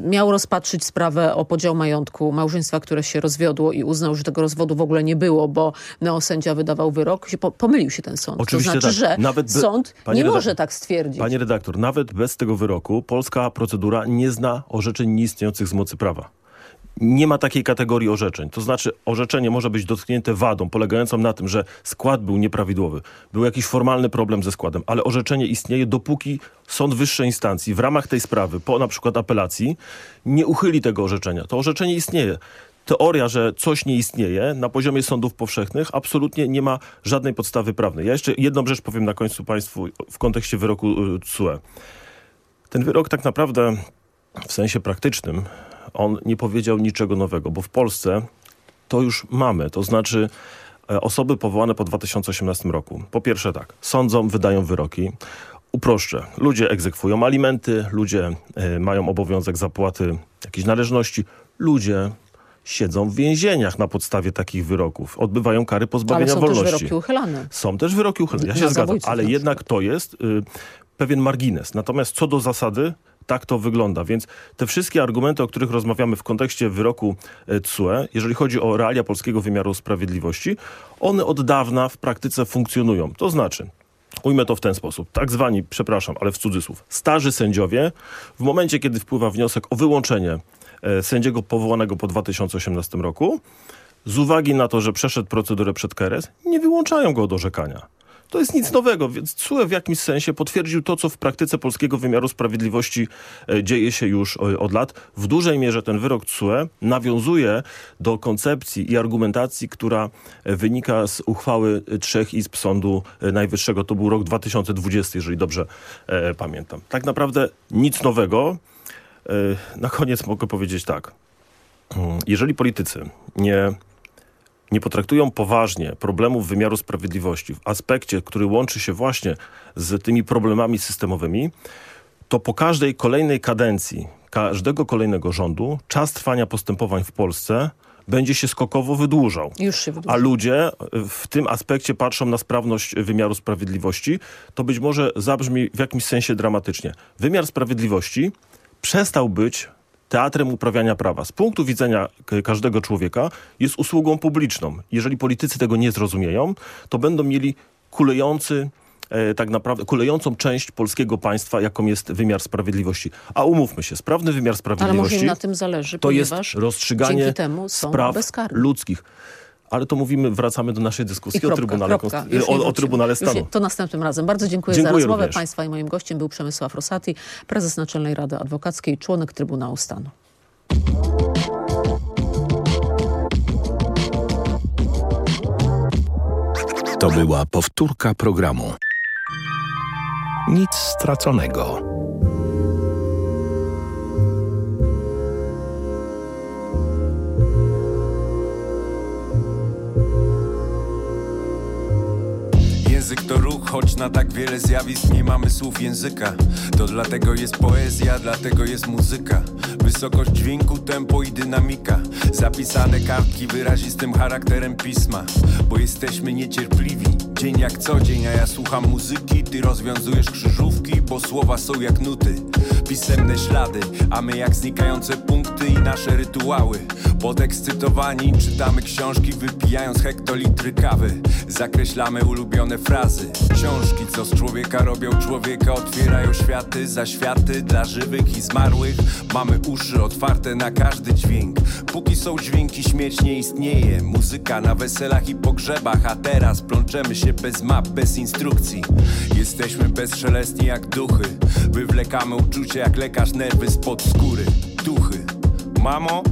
miał rozpatrzyć sprawę o podział majątku małżeństwa, które się rozwiodło i uznał, że tego rozwodu w ogóle nie było, bo neosędzia wydawał wyrok, się po, pomylił się ten sąd. Oczywiście to znaczy, tak. że nawet sąd nie może tak stwierdzić. Panie redaktor, nawet bez tego wyroku polska procedura nie zna orzeczeń nieistniejących z mocy prawa nie ma takiej kategorii orzeczeń. To znaczy orzeczenie może być dotknięte wadą polegającą na tym, że skład był nieprawidłowy, był jakiś formalny problem ze składem, ale orzeczenie istnieje dopóki sąd wyższej instancji w ramach tej sprawy, po na przykład apelacji, nie uchyli tego orzeczenia. To orzeczenie istnieje. Teoria, że coś nie istnieje na poziomie sądów powszechnych absolutnie nie ma żadnej podstawy prawnej. Ja jeszcze jedną rzecz powiem na końcu Państwu w kontekście wyroku y, TSUE. Ten wyrok tak naprawdę w sensie praktycznym on nie powiedział niczego nowego, bo w Polsce to już mamy. To znaczy e, osoby powołane po 2018 roku. Po pierwsze tak, sądzą, wydają wyroki. Uproszczę. Ludzie egzekwują alimenty, ludzie y, mają obowiązek zapłaty jakiejś należności. Ludzie siedzą w więzieniach na podstawie takich wyroków. Odbywają kary pozbawienia ale wolności. Są też wyroki uchylane. Są też wyroki uchylane. Ja się zgadzam, ale jednak to jest y, pewien margines. Natomiast co do zasady, tak to wygląda. Więc te wszystkie argumenty, o których rozmawiamy w kontekście wyroku e, TSUE, jeżeli chodzi o realia polskiego wymiaru sprawiedliwości, one od dawna w praktyce funkcjonują. To znaczy, Ujmę to w ten sposób. Tak zwani, przepraszam, ale w cudzysłów, starzy sędziowie w momencie, kiedy wpływa wniosek o wyłączenie e, sędziego powołanego po 2018 roku, z uwagi na to, że przeszedł procedurę przed KRS, nie wyłączają go od orzekania. To jest nic nowego, więc CUE w jakimś sensie potwierdził to, co w praktyce polskiego wymiaru sprawiedliwości e, dzieje się już e, od lat. W dużej mierze ten wyrok CUE nawiązuje do koncepcji i argumentacji, która e, wynika z uchwały trzech izb Sądu Najwyższego. To był rok 2020, jeżeli dobrze e, pamiętam. Tak naprawdę nic nowego. E, na koniec mogę powiedzieć tak. Mm, jeżeli politycy nie nie potraktują poważnie problemów wymiaru sprawiedliwości w aspekcie, który łączy się właśnie z tymi problemami systemowymi, to po każdej kolejnej kadencji, każdego kolejnego rządu czas trwania postępowań w Polsce będzie się skokowo wydłużał. Już się wydłuża. A ludzie w tym aspekcie patrzą na sprawność wymiaru sprawiedliwości. To być może zabrzmi w jakimś sensie dramatycznie. Wymiar sprawiedliwości przestał być teatrem uprawiania prawa. Z punktu widzenia każdego człowieka jest usługą publiczną. Jeżeli politycy tego nie zrozumieją, to będą mieli kulejący e, tak naprawdę kulejącą część polskiego państwa, jaką jest wymiar sprawiedliwości. A umówmy się, sprawny wymiar sprawiedliwości Ale może na tym zależy, to jest rozstrzyganie spraw ludzkich ale to mówimy, wracamy do naszej dyskusji kropka, o, Trybunale, kropka, o, o Trybunale Stanu. to następnym razem. Bardzo dziękuję, dziękuję za rozmowę również. Państwa i moim gościem był Przemysław Rosati, prezes Naczelnej Rady Adwokackiej, członek Trybunału Stanu. To była powtórka programu. Nic straconego. Język to ruch, choć na tak wiele zjawisk nie mamy słów języka. To dlatego jest poezja, dlatego jest muzyka. Wysokość dźwięku, tempo i dynamika. Zapisane kartki wyrazistym charakterem pisma Bo jesteśmy niecierpliwi Dzień jak co dzień, a ja słucham muzyki. Ty rozwiązujesz krzyżówki, bo słowa są jak nuty. Pisemne ślady, a my jak znikające punkty i nasze rytuały. Podekscytowani czytamy książki wypijając hektolitry kawy. Zakreślamy ulubione frazy. Książki, co z człowieka robią człowieka. Otwierają światy za światy dla żywych i zmarłych. Mamy uszy otwarte na każdy dźwięk. Póki są dźwięki śmierć nie istnieje. Muzyka na weselach i pogrzebach A teraz plączemy się bez map, bez instrukcji. Jesteśmy bezszelestni jak duchy. Wywlekamy uczucie jak lekarz nerwy spod skóry. Duchy. Mamo,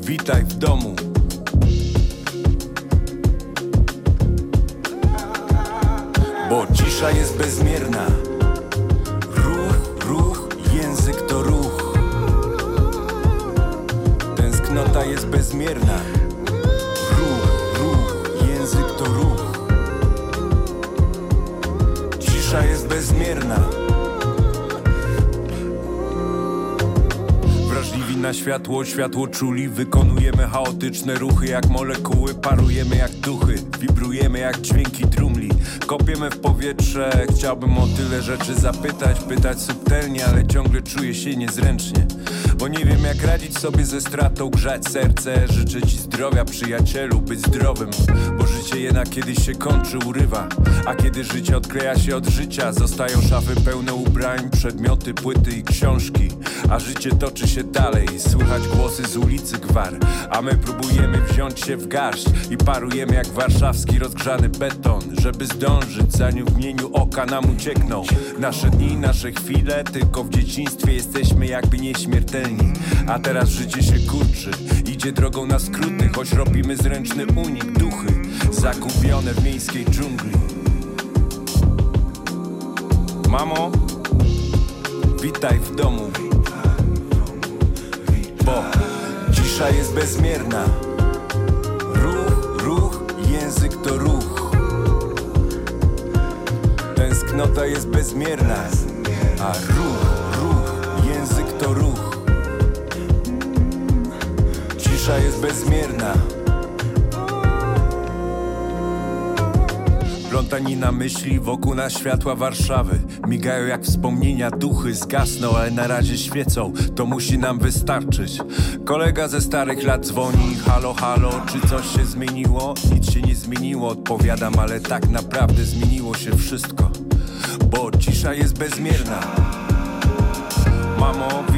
witaj w domu. Bo cisza jest bezmierna. Ruch, ruch, język to ruch. Tęsknota jest bezmierna Cisza jest bezmierna. Na światło, światło czuli. Wykonujemy chaotyczne ruchy jak molekuły. Parujemy jak duchy, wibrujemy jak dźwięki drumli Kopiemy w powietrze, chciałbym o tyle rzeczy zapytać Pytać subtelnie, ale ciągle czuję się niezręcznie Bo nie wiem jak radzić sobie ze stratą, grzać serce. Życzę ci zdrowia przyjacielu, być zdrowym. Bo życie jednak kiedyś się kończy, urywa. A kiedy życie odkleja się od życia Zostają szafy pełne ubrań, przedmioty, płyty i książki. A życie toczy się dalej, słychać głosy z ulicy gwar. A my próbujemy wziąć się w garść I parujemy jak warszawski rozgrzany beton. Żeby zdążyć, zanim w mieniu oka nam uciekną. Nasze dni, nasze chwile, tylko w dzieciństwie jesteśmy jakby nieśmiertelni A teraz życie się kurczy, idzie drogą na skróty Choć robimy zręczny unik, duchy Zagubione w miejskiej dżungli. Mamo, witaj w domu. Bo cisza jest bezmierna. Ruch, ruch, język to ruch. Tęsknota jest bezmierna. A ruch, ruch, język to ruch Cisza jest bezmierna. Plątanina myśli wokół nas światła Warszawy. Migają jak wspomnienia, duchy zgasną, ale na razie świecą. To musi nam wystarczyć. Kolega ze starych lat dzwoni Halo, halo, czy coś się zmieniło? Nic się nie zmieniło, odpowiadam, ale tak naprawdę zmieniło się wszystko. Bo cisza jest bezmierna. Mamo,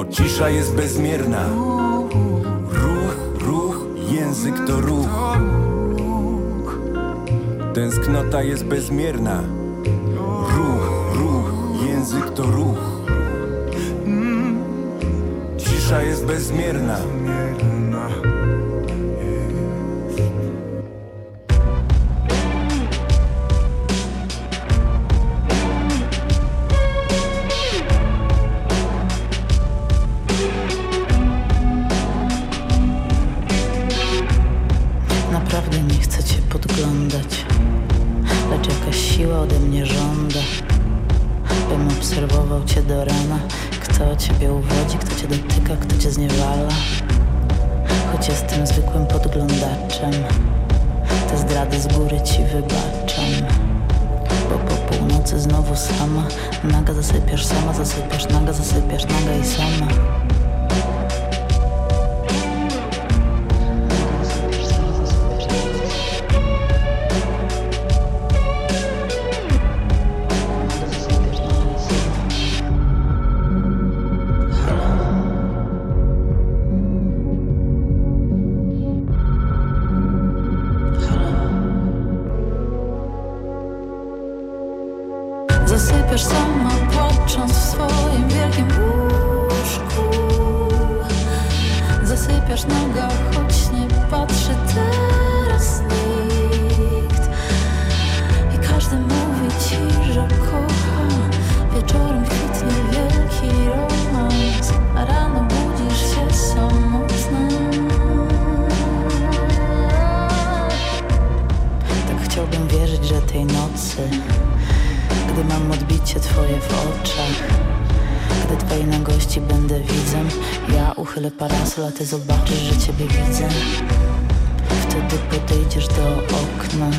Bo cisza jest bezmierna. Ruch, ruch, język to ruch. Tęsknota jest bezmierna. Ruch, ruch, język to ruch. Cisza jest bezmierna. Засыпешь, сама засыпешь, нога засыпешь, нога и сама. Uchylę parasol, a ty zobaczysz, że ciebie widzę. Wtedy podejdziesz do okna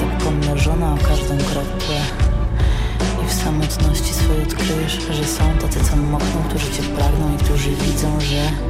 Tak pomnożona o każdą kroplę I w samotności swojej odkryjesz, że są tacy, co mokną, którzy cię pragną i którzy widzą, że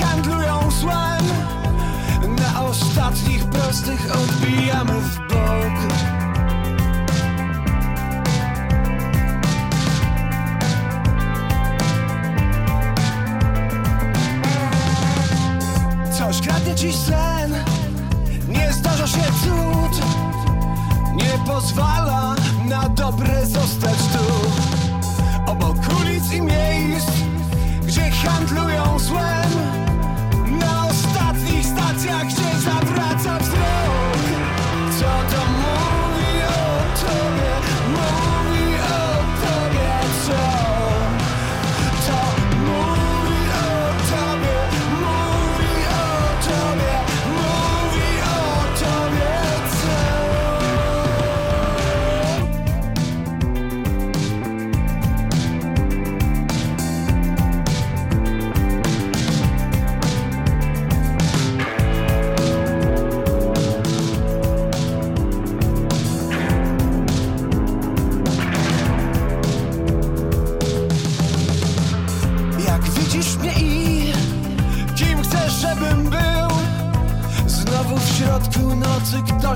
Handlują złem Na ostatnich prostych odbijamy w bok. Coś kradnie ci sen Nie zdarza się cud Nie pozwala na dobre zostać tu. Obok ulic i miejsc Gdzie handlują złem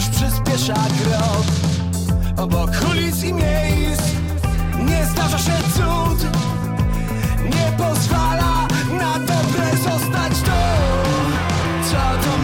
przyspiesza krok Obok ulic i miejsc nie zdarza się cud. Nie pozwala na dobre zostać tu. Co to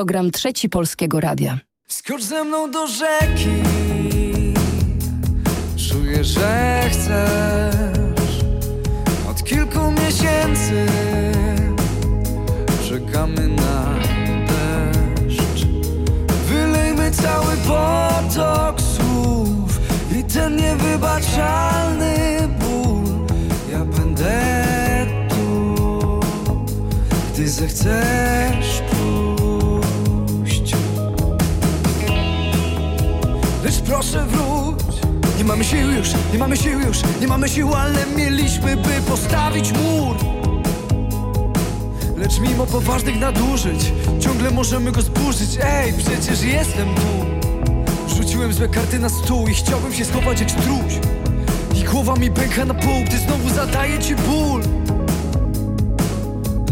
Program Trzeci Polskiego Radia. Skocz ze mną do rzeki. Czuję, że chcesz. Od kilku miesięcy Czekamy na deszcz. Wylejmy cały potok słów I ten niewybaczalny ból. Ja będę tu Gdy zechcesz proszę wróć. Nie mamy sił już, nie mamy sił już Nie mamy sił, ale mieliśmy by postawić mur. Lecz mimo poważnych nadużyć Ciągle możemy go zburzyć. Ej, przecież jestem tu. Rzuciłem złe karty na stół I chciałbym się schować jak struś. I głowa mi pęka na pół Gdy znowu zadaję ci ból.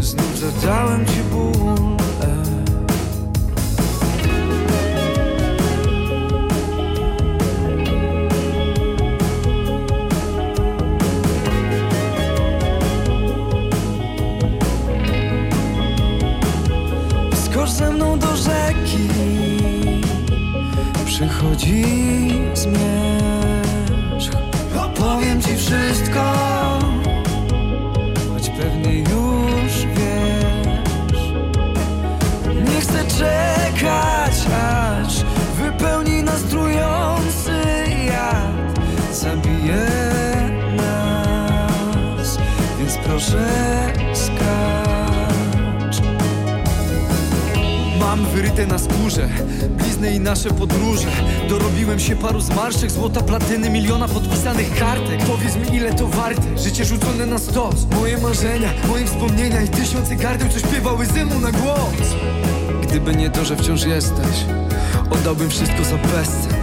Znów zadałem ci ból Skocz ze mną do rzeki. Przychodzi zmierzch. Opowiem ci wszystko Choć pewnie już wiesz. Nie chcę czekać aż Wypełni nas trujący jad. Zabije nas Więc proszę Mam wyryte na skórze Blizny i nasze podróże. Dorobiłem się paru zmarszczek Złota, platyny, miliona podpisanych kartek. Powiedz mi ile to warte? Życie rzucone na stos. Moje marzenia, moje wspomnienia I tysiące gardeł, co śpiewały ze mną na głos. Gdyby nie to, że wciąż jesteś Oddałbym wszystko za bezcen.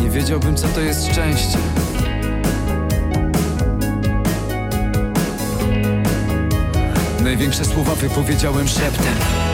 Nie wiedziałbym co to jest szczęście. Największe słowa wypowiedziałem szeptem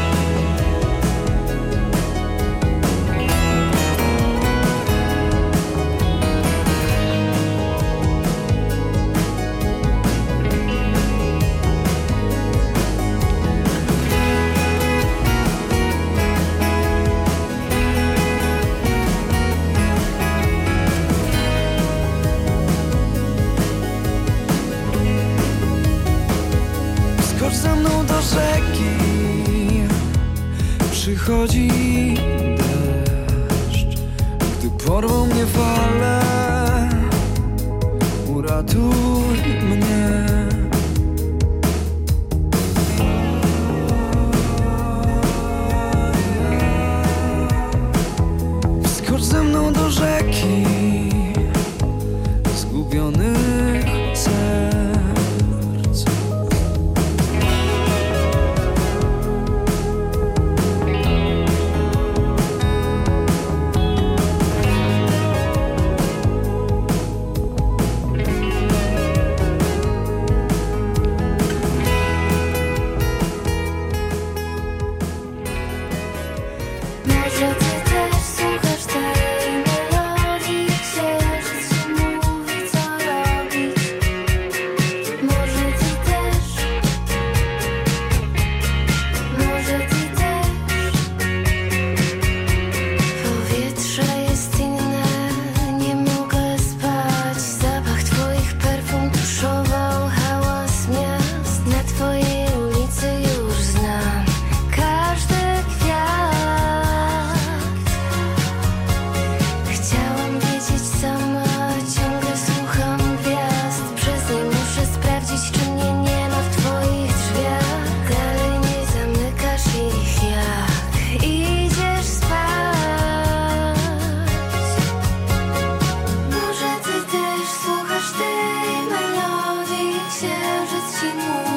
轻舞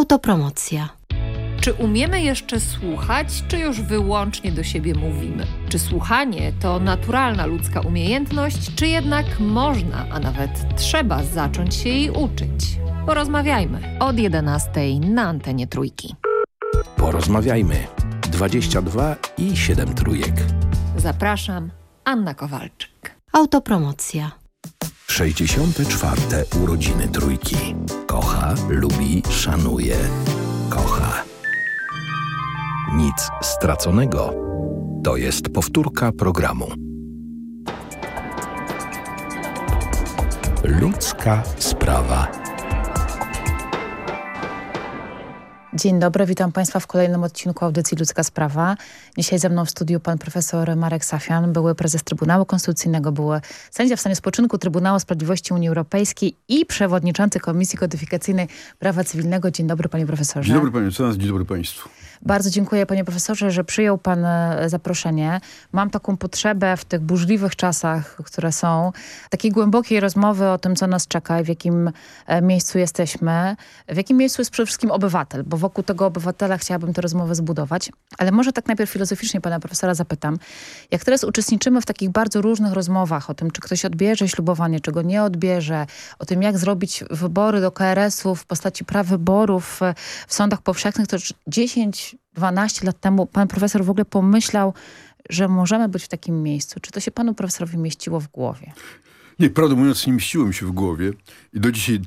Autopromocja. Czy umiemy jeszcze słuchać, czy już wyłącznie do siebie mówimy? Czy słuchanie to naturalna ludzka umiejętność, czy jednak można, a nawet trzeba zacząć się jej uczyć? Porozmawiajmy od 11 na antenie trójki. Porozmawiajmy. 22 i 7 trójek. Zapraszam, Anna Kowalczyk. Autopromocja. 64. urodziny trójki. Kocha, lubi, szanuje. Kocha. Nic straconego. To jest powtórka programu. Ludzka sprawa. Dzień dobry, witam Państwa w kolejnym odcinku audycji Ludzka Sprawa. Dzisiaj ze mną w studiu pan profesor Marek Safian, były prezes Trybunału Konstytucyjnego, były sędzia w stanie spoczynku Trybunału Sprawiedliwości Unii Europejskiej i przewodniczący Komisji Kodyfikacyjnej Prawa Cywilnego. Dzień dobry panie profesorze. Dzień dobry panie mecenas, dzień dobry państwu. Bardzo dziękuję panie profesorze, że przyjął pan e, zaproszenie. Mam taką potrzebę w tych burzliwych czasach, które są, takiej głębokiej rozmowy o tym, co nas czeka i w jakim e, miejscu jesteśmy. W jakim miejscu jest przede wszystkim obywatel, bo wokół tego obywatela chciałabym tę rozmowę zbudować. Ale może tak najpierw filozoficznie pana profesora zapytam. Jak teraz uczestniczymy w takich bardzo różnych rozmowach o tym, czy ktoś odbierze ślubowanie, czy go nie odbierze, o tym, jak zrobić wybory do KRS-u w postaci praw wyborów e, w sądach powszechnych, to 10 12 lat temu pan profesor w ogóle pomyślał, że możemy być w takim miejscu. Czy to się panu profesorowi mieściło w głowie? Nie, prawdę mówiąc, nie mieściło mi się w głowie i do dzisiaj